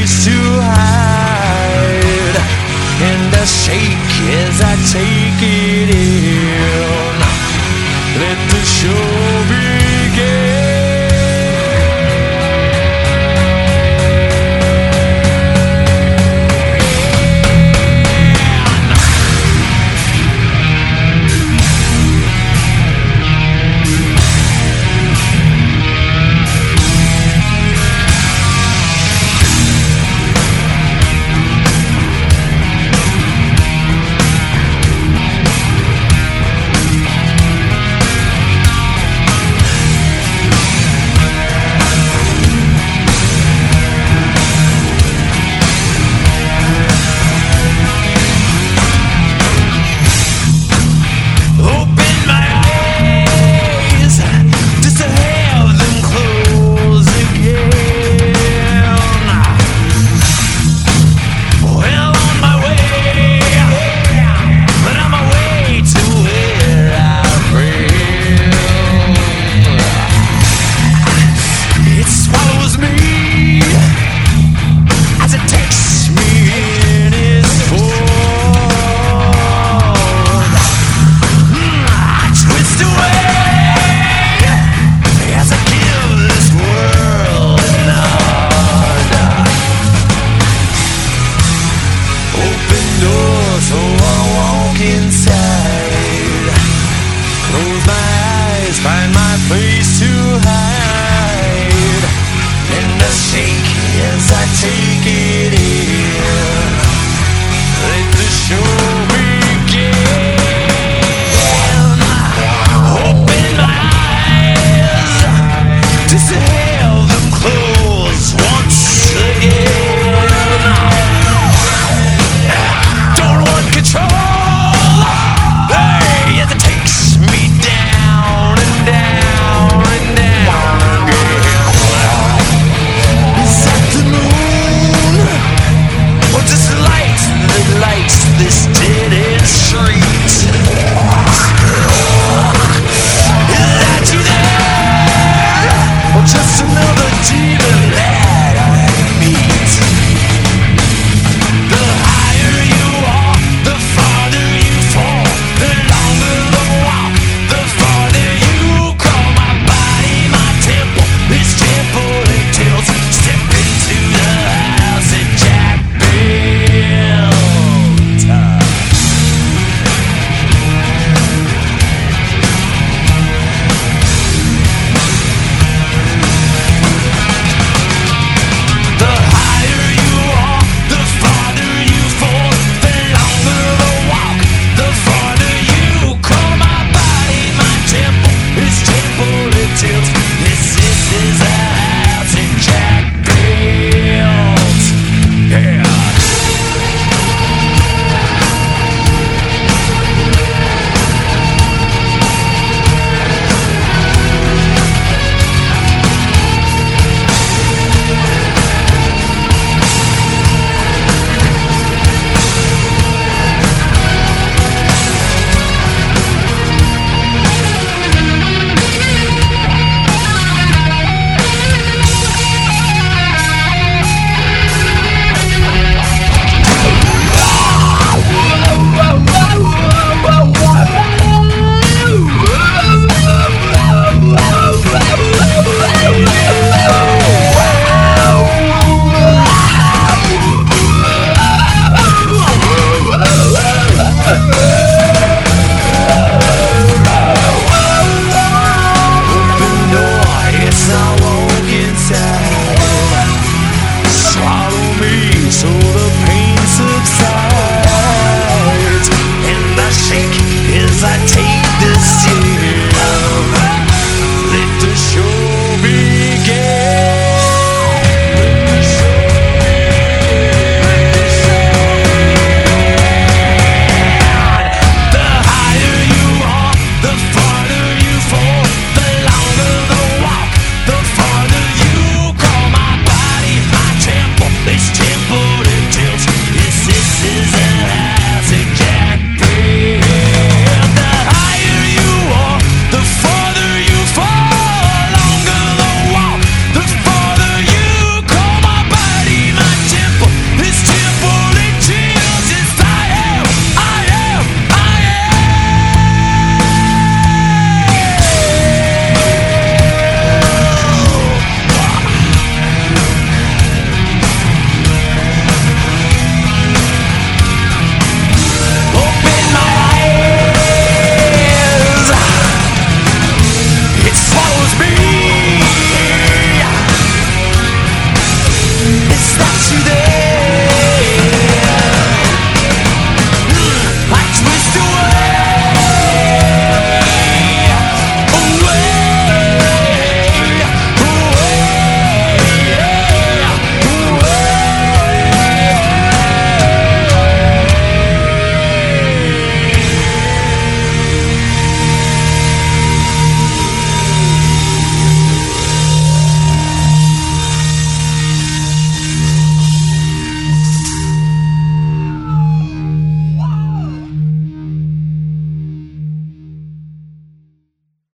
place to hide, and I shake as I take it in. I twist away as I give this world a. Open door so I walk